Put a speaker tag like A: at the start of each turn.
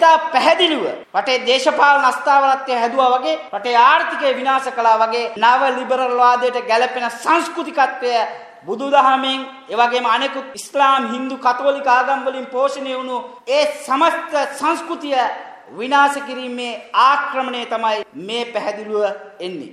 A: ඉතා පැහැදිලිව රටේ දේශපාලන අස්ථාවරත්වය හැදුවා වගේ රටේ ආර්ථිකය විනාශ කළා වගේ නව ලිබරල් වාදයට ගැළපෙන සංස්කෘතිකත්වය බුදුදහමෙන් එවැගේම අනෙකුත් ඉස්ලාම් හින්දු කතෝලික ආගම් වලින් පෝෂණය වුණු ඒ සමස්ත සංස්කෘතිය විනාශ කිරීමේ ආක්‍රමණය තමයි මේ පැහැදිලිව එන්නේ.